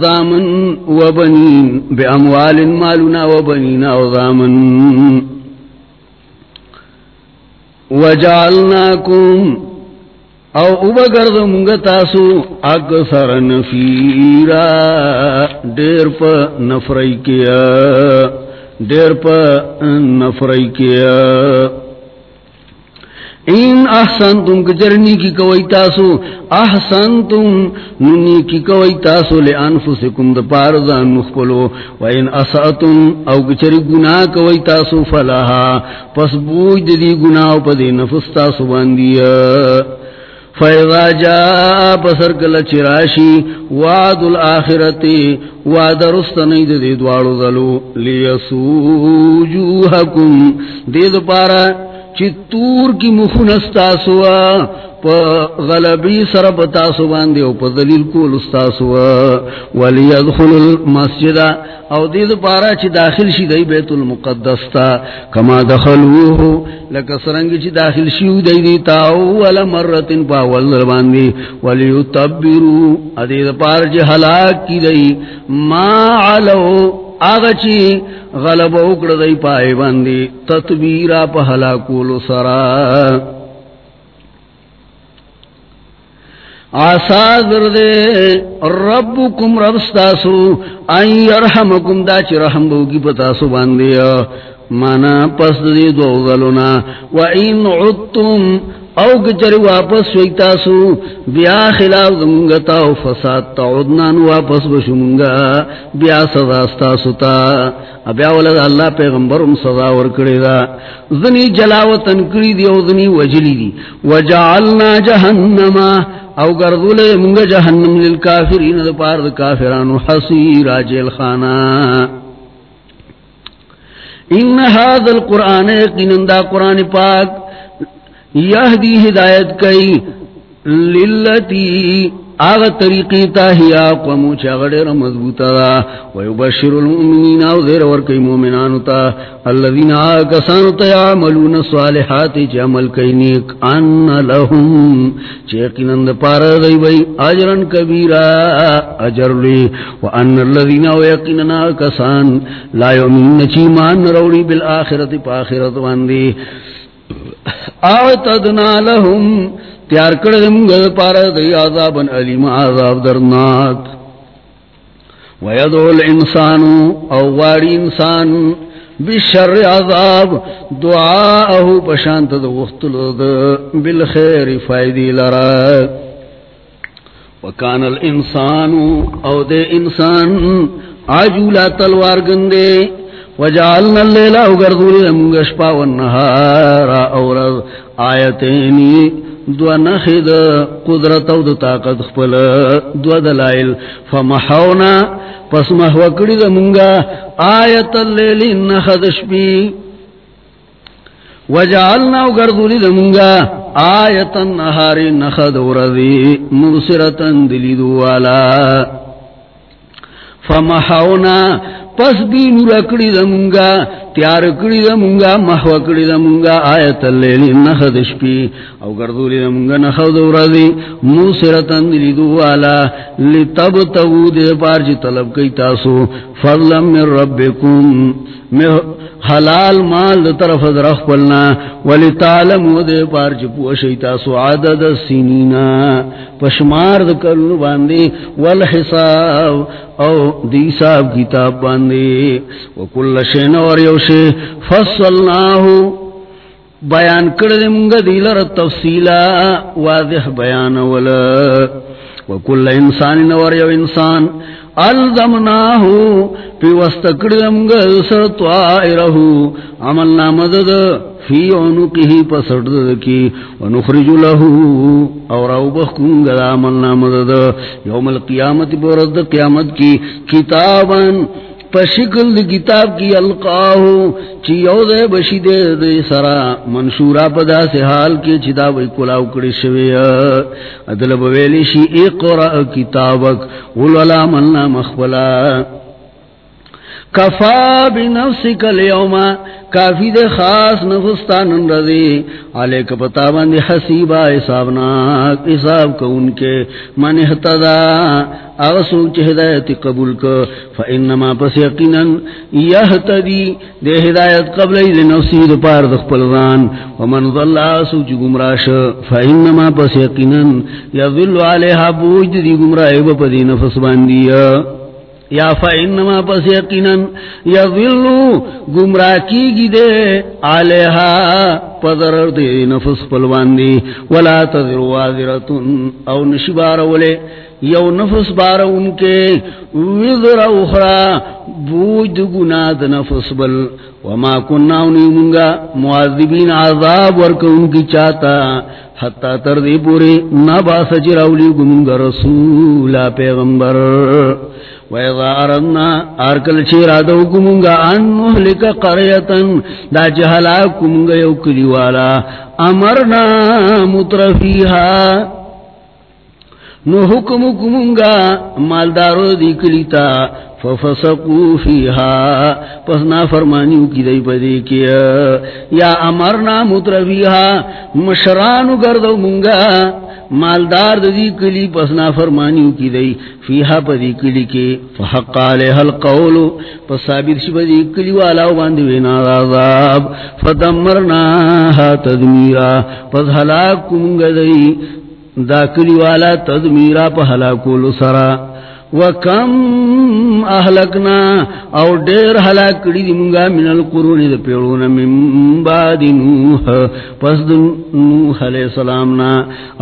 زامن و بنین بے اموال مالنا و بنین و زامن. وجعلناکم او اوبا گرد منگا تاسو اکثر نفیرا، دیر پا نفرائی کیا، دیر پا نفرائی کیا. این احسن تم کچرنی کی کوئی تاسو احسن تم ننی کی کوئی تاسو لے انفسکم دا پارزان مخبلو و این اساتم او کچری گناہ کوئی تاسو فلاحا پس بوج دی گناہ پا دی نفس تاسو باندیا فیضا جا پسر کل چراشی، وعد الاخرتی وعد رستنی دی دوارو ذلو لیسو جوحکم دید پارا چتور کی مخنستاسوا پا غلبی سر پتاسو باندے او پا دلیل کول استاسوا ولی ادخل المسجد، او دید پارا چی داخل شی دی بیت المقدس تا. کما دخلوه لکا سرنگی چی داخل شیو دی دی دیتا اول مرتن پا اول در باندے. ولی اتبرو ادید پارا چی حلاک کی دی ما علو آغا چی غلب اکڑ دی پائے باندی تطبیرا پا حلاکولو سرا. آسا دردے ربکم ربستاسو این یرحمکم دا چی رحم بوگی پتاسو باندی. مانا پس دی دو غلونا، و این عدتم او گچر واپس شویتاسو بیا خلاف دمونگتا او فساد تا عدنان واپس بشمونگا، بیا صدا ستاسو تا بیا ولد اللہ پیغمبرم صدا ورکڑی دا۔ ذنی جلاوتن کری دی او ذنی وجلی دی۔ وجعلنا جہنم۔ او گردول منگا جہنم للکافرین دا پار دا کافرانو حسیرا جیل خانا ان هذا القرآن یقینن دا قرآن پاک۔ یہدی ہدایت کئی للتی، آغا طریقی تا ہی آقوامو چاگڑیر مضبوطا دا۔ ویبشر المؤمنین آو دیر ورکی مومنانو تا۔ اللذین آگا تا یعملون صالحاتی چا عمل کئی نیک۔ ان لهم چیقنند پارا دی بی اجرن کبیرا، اجر لی وان اللذین آو یقنن آگا لا یؤمن چیمان روڑی بالآخرت پا آخرت واندی آتدنا لهم، تیار کردم گل پارا دی عذابا علیم عذاب درناک. ویدو الانسانو او واری انسان بشر عذاب دعاہو پشانت دو وقتلو دو بالخیر فائدی لراک وکان الانسان او دے انسان عجولا تلوار گندے وجعلنا اللیل او گردولی دمگشپا والنہار اور آیتینی دو نخد قدرت او دو طاقت خپل دو دلائل فمحونا پس محوکڑی دمگا آیت اللیل نخد شپی وجعلنا گردولی دمونگا آیتا نهاری نخد وردی مبصرتا دلی دوالا فمحونا پس دین رکڑی دمونگا تیار کڑی دمونگا محو کڑی دمونگا آیت اللیلی نخد شپی۔ او گردولی دمونگا نخد وردی موسرتن دلی دوالا لتب تغو دے پارچی جی طلب کئی تاسو۔ فضلا من ربکم۔ حلال مال دا طرف درخ پلنا ولی تعلم دے پار چپو شیطا سو عدد سنینا پشمار دا کرن باندے، والحساب او دیساب کتاب باندے۔ وکل شین اور یوشے فصلناہو بیان کردے منگا دیلر تفصیلا، واضح بیان ولا۔ وکل انسان نور یو انسان الزمناہو پی وستکڑم گل سر طائرہو عملنا مدد فی عنقی پسردد کی ونخرج لہو اور او بخکن گل عملنا مدد یوم القیامت برد قیامت کی. کتاباً پشکل دی کتاب کی القاہو چی یو دے بشی دے دے سرا منشورا پدا سے حال کی چی دا بھئی کلاو کڑی شوی ادلب ویلی شی اقرأ کتابک ولولا ملنا مخبلا کفا بنفسک اليوم کافی دے خاص نفستان رضی۔ علیک پتا بند حسیبا حسابناک حساب کو ان کے من احتدا اغسو چھ ہدایت قبول کو، فانما پس یقینا یہتدی، دے ہدایت قبل ایز نفسی دو پار دخپلغان ومن ظل آسو چھ گمراش فانما پس یقینا یظل علیہا بوجد دی گمراہ بپدی نفس باندیا یا فإنما پس یقینا یذلو، گمراہ کی گی دے، علیہا پدر دے نفس پلوان دی ولا تذر وازرتن، او نشبار ولے، یو نفس بار ان کے، وزر اخرى بوجد گناد نفس بل۔ وما کننا انہی منگا معذبین عذاب ورک ان کی چاہتا، حتی تردی پوری نبا سجر اولی گمنگ رسولا پیغمبر. وَإِذَا أَرَدْنَا أَرْكَلْ چِرَادَوْ كُمُنْغَا أَنْ نُحْلِكَ قَرْيَةً دا جہلا كُمُنْغَا يَوْكِلِ وَالَا أَمَرْنَا مُتْرَفِيهَا نو حکم کمونگا مالدارو دی کلیتا، ففسقو فیہا. پس نا فرمانیو کی دی پدی کیا. یا امرنا مترفیہا مشرانو گردو منگا مالدار دی کلی پس نا فرمانیو کی دی فیہا پدی کلی کے. فحق علیہ القول. پس ثابت شب دی کلی والاو باندوینا عذاب. فدمرناها تدمیرا. پس حلاک کمونگا دی. دا کلی والا تدمیرا پا حلاکولو سرا. وکم احلکنا او دیر حلاک کری دی منگا من القرون دا پیڑون من بعد نوح. پس دا نوح علیہ السلامنا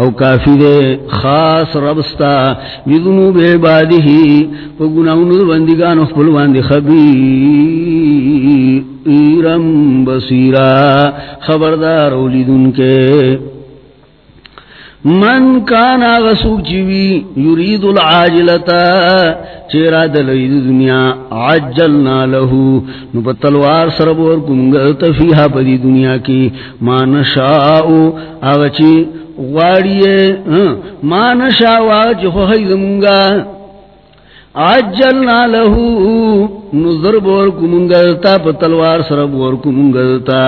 او کافی دے خاص ربستا بذنوب عبادی ہی پا گناون دا بندگان اخبر باندی خبیرم بصیرا. خبردار اولیدن کے من کانا غسوک چیوی یرید العاجلتا، چیرا دلید دنیا عجلنا لہو، نو پا تلوار سرب ورکمگتا فیہا پا دی دنیا کی، ما نشاؤ آغا چی غاڑیے ہاں، ما نشاؤ آغا چی خوحی دمونگا عجلنا لہو، نظر بور کمنگلتا پا تلوار سر بور کمنگلتا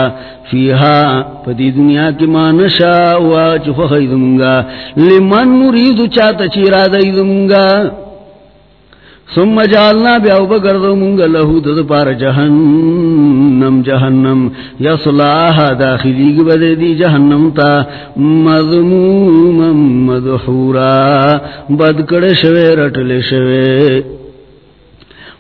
فیہا، پا دی دنیا کی ما نشاوا چفا خیدمگا لمن نرید چاہتا چیرا دیدمگا ثم جعلنا بیاو بگردو منگا لہو دد پار جہنم جہنم یا یصلاحا داخلی گبدے دی جہنم تا. مذموما مدحورا. بدکڑ شوے رٹل شوے.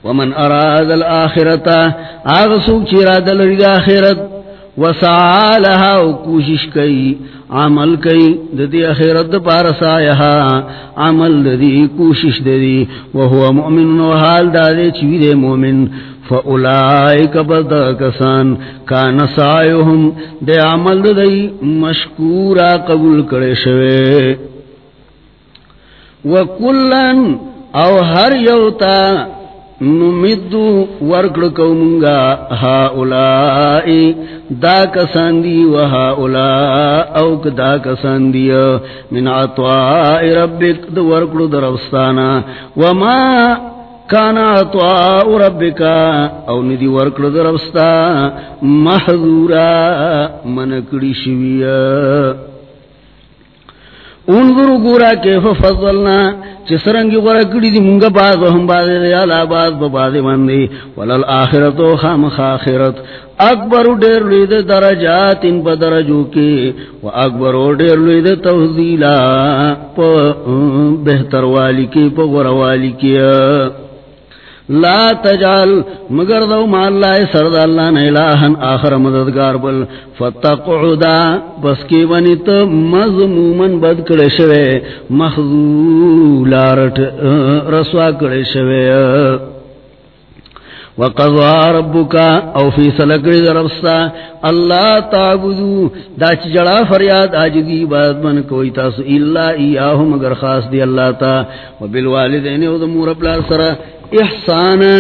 ومن اراد الاخرتا آغا سوک چی راد آخرت. وسعالها او کوشش کئی عمل کئی ددی اخیرت پارسا یہا عمل ددی کوشش ددی وہو مؤمن و حال دادے چوی دے مومن فاولائک بدا کسان، کان سائیهم دے عمل ددی مشکورا قبول کرے شوے وکلن او ہر یوتا نمدو ورکڑ کونگا ہا اولائی دا کساندی و ہا اولا اوک دا کساندی من عطوائی ربک دو ورکڑ دا درفستانا وما کانا عطوائی ربکا او ندی ورکڑ دا درفستا محضورا منکڑی شویا۔ انظروا گورا کیف فضلنا چسرنگی غورا کڑی دی منگا باز وهم بازی دی علا باز ببازی مندی ولل آخرتو خام خاخرت اکبر دیر لید درجات ان پا درجو کی. و اکبر دیر لید توزیلا پا بہتر والی کی، پا غورا والی کی. لا تجال مگر دو مالا سرد اللہ نیلاہن آخر مددگار بل. فتقعدا، بس کی ونیت مضمومن بد کڑے شوے. مخذولارت رسوا کڑے شوے. وقضا ربکا او فی سلکڑی درفستا اللہ تعبدو، دا چی جڑا فریاد آجگی عبادت من کوئی تاسو اللہ ایاہو، مگر خاص دی اللہ تا. وبالوالدین، او دا مور اپلار سرہ احسانا،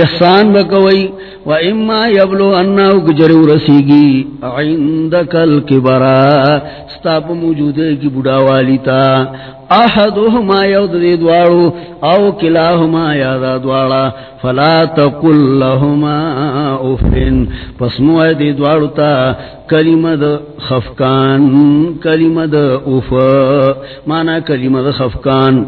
احسان بکوئی، و اما یبلو انہو کجرو رسیگی، عندک الكبرا ستاپ موجود ہے کی بڑا والی تا احدهما یود دی دوارو، او کلاهما یادا دوارا، فلا تقل لهما افن، پس مو دی دوارو تا، کلمہ دا خفکان کلمہ دا اف مانا کلمہ دا خفکان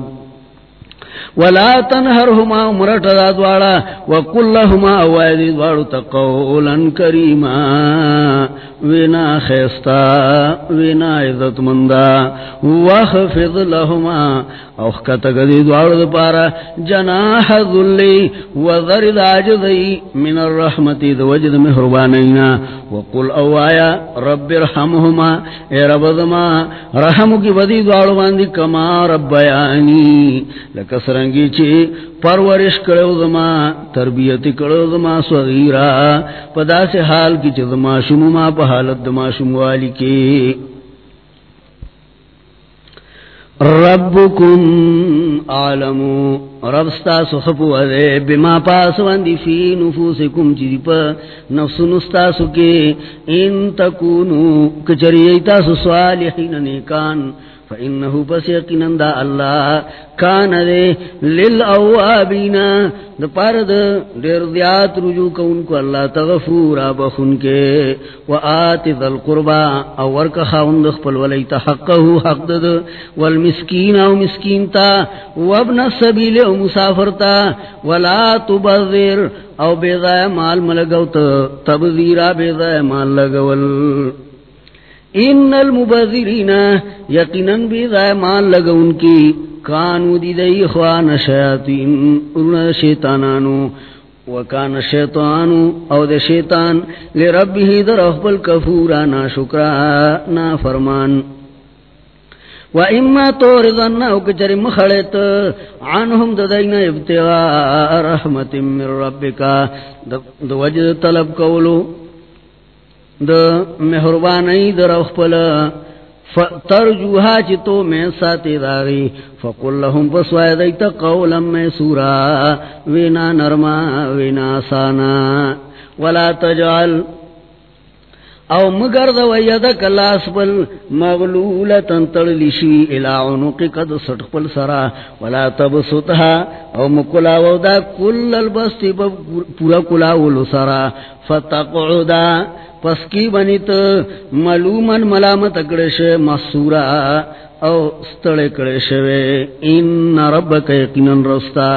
ولا تنهرهما مرت ذاتوالا وكلهما اوائد دوارو تقولا كريما ونا خيستا ونا عزت مندا وخفض لهما او اوخکتا گدی دوارو دپارا جناح ذلی وذر داجدی من الرحمتی دوجد محربانینا وقل اوایا رب رحمهما اے رب دما رحمو کی بدی دوارو باندی کما ربیانی. لکسر سرنگی چی پرورش کرو دما تربیتی کرو دما صغیرہ پدا سے حال کی چی دما شمو ما پا حالت دما شمو والی کی. ربکم عالمو رب ستاسو خپو ادے بما پاسو اندی فی نفوسکم چی پا نفسو نستاسو کے ان تکونو کچری ایتا سو صالحین، نیکان. فإنه بس يقنن دا اللہ کان دے للأوابین دا پارد دیر دیات رجوع کون کو اللہ تغفورا بخن کے و آت ذا القربا او ورک خاون دخپل ولیتا حقه حق دد والمسکین او مسکین تا و ابن السبیل او مسافر تا ولا تبذر او بیضای مال ملگو تا تبذیرا بیضای مال لگول ان المبذرین یقینا بھی مال لگا ان کی کانو دی دی خوان شیاطین ان شیطانانو وکان شیطانو او دے شیطان لربه در اخبل کفورا نا شکرا نا فرمان و اما تورضن او کچر مخلط عنهم ددین ابتغاء رحمت من ربکا دو وجد طلب کولو د مہربانی در خپل فترجوها چ تو میں ساتي داغي فقل لهم بسوای دیت قولا میسورا وینا نرما، وینا سانا. ولا تجعل او مگر د وید کلاس بل مغلولتن تړلی الی عنق قد سټپل سرا ولا تبسطها او مکلا ودا کل البسط پورا کلا ول سرا فتقعدا پس کی بنیت ملومن ملامت اکڑش مسورا او ستڑ کڑش ان ربک یقینن رستا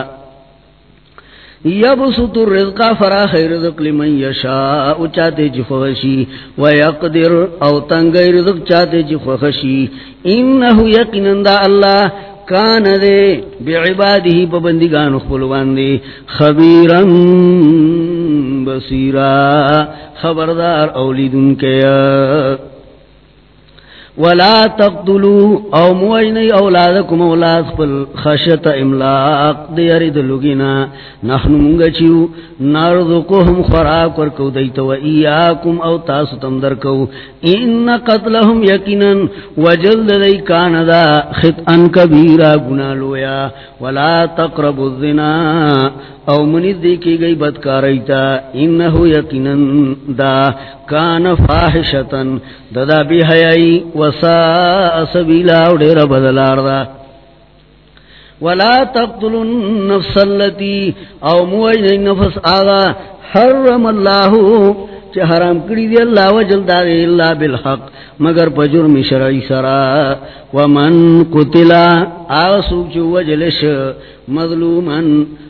یبسط الرزق فراخ رزق لمن یشاء، چاہتے جی خوشی، ویقدر، او تنگ رزق چاہتے جی خوشی۔ انہو یقینن دا اللہ کان دے بعباده پبندگان خبلواندی خبیرن بصیرا، خبردار اولیدن کیا ولا تقتلوا او موجنی اولادکم اولاد پل خشت املاق دیر دلگینا نحن منگا چیو. نرزقهم خراک ورکو دیتا و ایاکم او تاسو تم درکو. ان قتلهم یقینا وجلد دی کاندا خطعن کبیرا گنالویا ولا تقربوا الزنا. او منید دیکی گئی بدکاریتا انہو یقینن دا کان فاحشتن ددا بی حیائی و وساء سبیلا او دیر بدلار دا. ولا تقتلوا النفس التي او موجد نفس آغا حرم الله چه حرام کری دی اللہ وجل داغی اللہ بالحق، مگر پجرم شرعی سرا۔ ومن قتلا آغا سوک چو وجلش مظلومن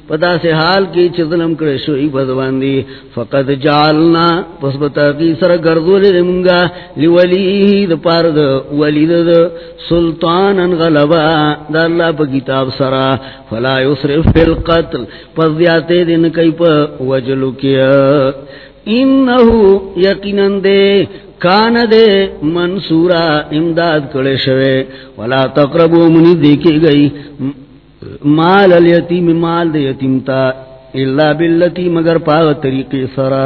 پتا سے حال کی چظلم کرے شوئی بدواندی فقد جعلنا، پس بتا کی سر گردو لے منگا لولی دا پار دا ولی دا۔ سلطانا غلبا، دا اللہ پا کتاب سرا۔ فلا یسرف فی القتل، پس دیاتے دن کئی پا وجلو کیا۔ انہو یقینن دے کان دے منصورا امداد کرے شوے ولا تقربو منی دیکھی گئی مال الیتیم مال دے یتیم تا. اللہ باللتی مگر پاغ طریقی سرا.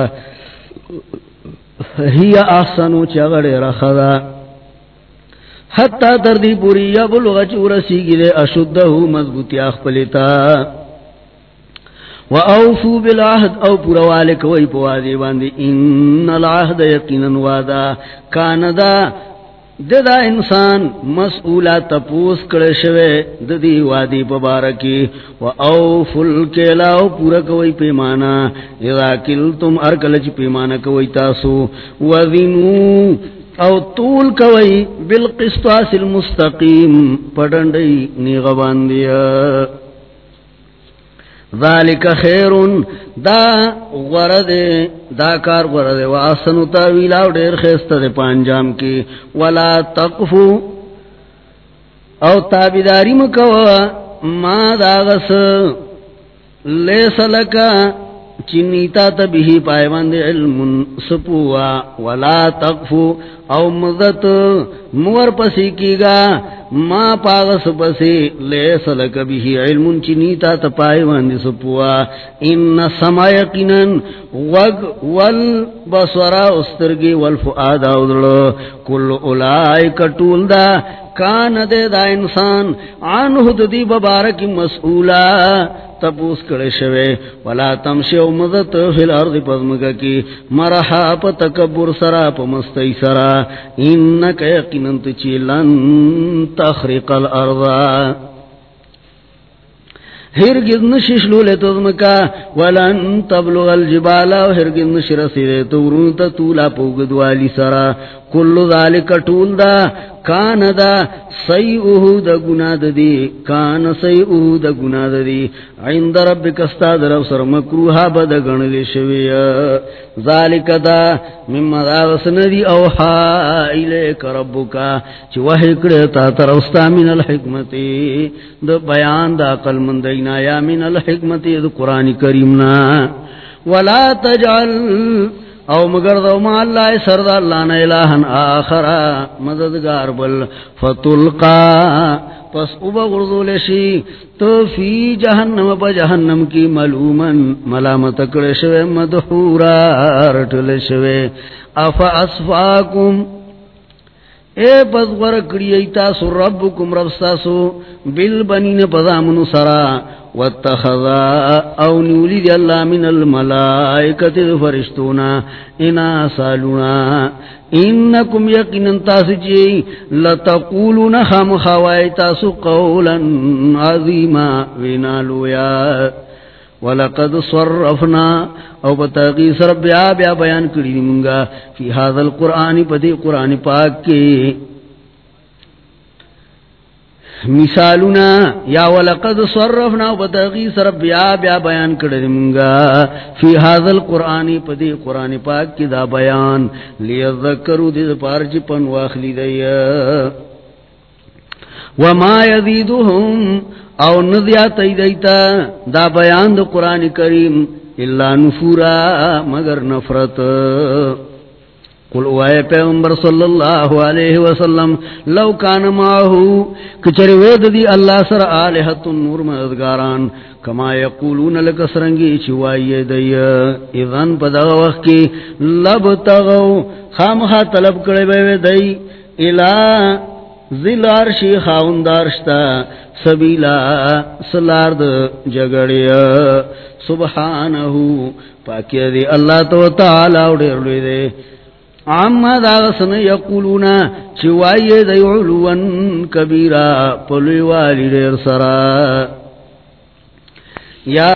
ہی احسنو چغڑے رخدا. حتی تردی پوری یبلغ چورسی گلے، اشدہو مضبوطی اخپلیتا و اوفو بالعہد او پوروالک وی پوازی باندی، ان العہد یقینا وادا کاندا ددا انسان مسئولا تپوس کرشوے ددی وادی پبارکی۔ و او فل کیلاو پورا کوئی پیمانا اذا کلتم ارکلچ پیمانا کوئی تاسو۔ و ذنو او طول کوئی بالقسطاس المستقیم۔ پڑنڈی نیغبان دیا ذالک خیر دا غرد دا کار غرد و آسنو تاویلا و دیر خیست دے پانجام کی ولا تقفو. او تابداری مکو ما داغس لیس لکا چنیتا تبہی پائیوند علم سپوا ولا تقفو او مدت مور پسی کی گا ما پاغس پسی لیس لک بھی علم چنیتا تپائے تپائیوند سپوا ان سما یقینن وگ والبصرا استرگی والفعاد اودل کل اولائی کٹول دا کان دے دا انسان عنہ دی ببارک مسئولا تپوس کڑے شوے، ولا تمشی او مدت فی الارض پزمکا کی مرحا پا تکبر سرا، پا مستی سرا۔ انکا یقیننت چی لن تخرق الارض ہرگز نششلو لے تزمکا ولن تبلغ الجبالا ہرگز نشرسی لے تورون تا تولا پوگدوالی سرا۔ کل ذالک طول دا، کان دا سیئوہ دا گناہ دا دی، کان سیئوہ دا گناہ دا دی۔ عند رب کستا در افسر مکروحا بدا گنلی شوی۔ ذالک دا، مما دا غسن دی اوحا ایلیک ربکا چی وحی کرتا ترستا من الحکمتی دا بیان دا قل من دینا یا من الحکمتی دا قرآن کریمنا ولا تجعل او مگر دو ما اللہ سرد اللہ نا الہن آخرا مددگار بل فتلقا پس اوبا غرزو لشی تو فی جہنم پا جہنم کی ملومن ملامت کرشوے مدحورا رٹلشوے افا اسفاکم اے پس غرکڑی ایتاسو ربکم ربستاسو بالبنین پدامن سرا واتخذا او نولی دی اللہ من الملائکت دی فرشتونا انا سالونا انکم یقینا تاسو جی لتقولون خام خوائی تاسو قولا عظیما وینالویا ولقد صرفنا، او بتاقی سر بیا بیا بیان کری منگا فی هذا القرآن پدی قرآن پاک کے مثالنا، یا ولقد صرفنا بتغی سر بیا بیا بیان کړی مونږه. فی هذا القران پدی قران پاک کی دا بیان. لیذکروا، دې پارچ پن واخلی دی. وما يزيدهم او نذیا تیدیتا دا بیان دا قرآن کریم. اللہ نفورا، مگر نفرت. قل اوائے پیغمبر صلی اللہ علیہ وسلم، لو کان ماہو کچری وید دی اللہ سر آلہت نور مددگاران، کما یقولون لکسرنگی چوائی دی، اذن پدا وقت کی لب تغو خامخا طلب کرے بے دی، الہ ذل عرشی خاوندارشتا سبیلا سلارد جگڑی، سبحانہو، پاکی دی اللہ تو تعالی اڑیر لی دے عما داغسن یقولونا چوائی دی علوان کبیرا پلوی والی دیر سرا. یا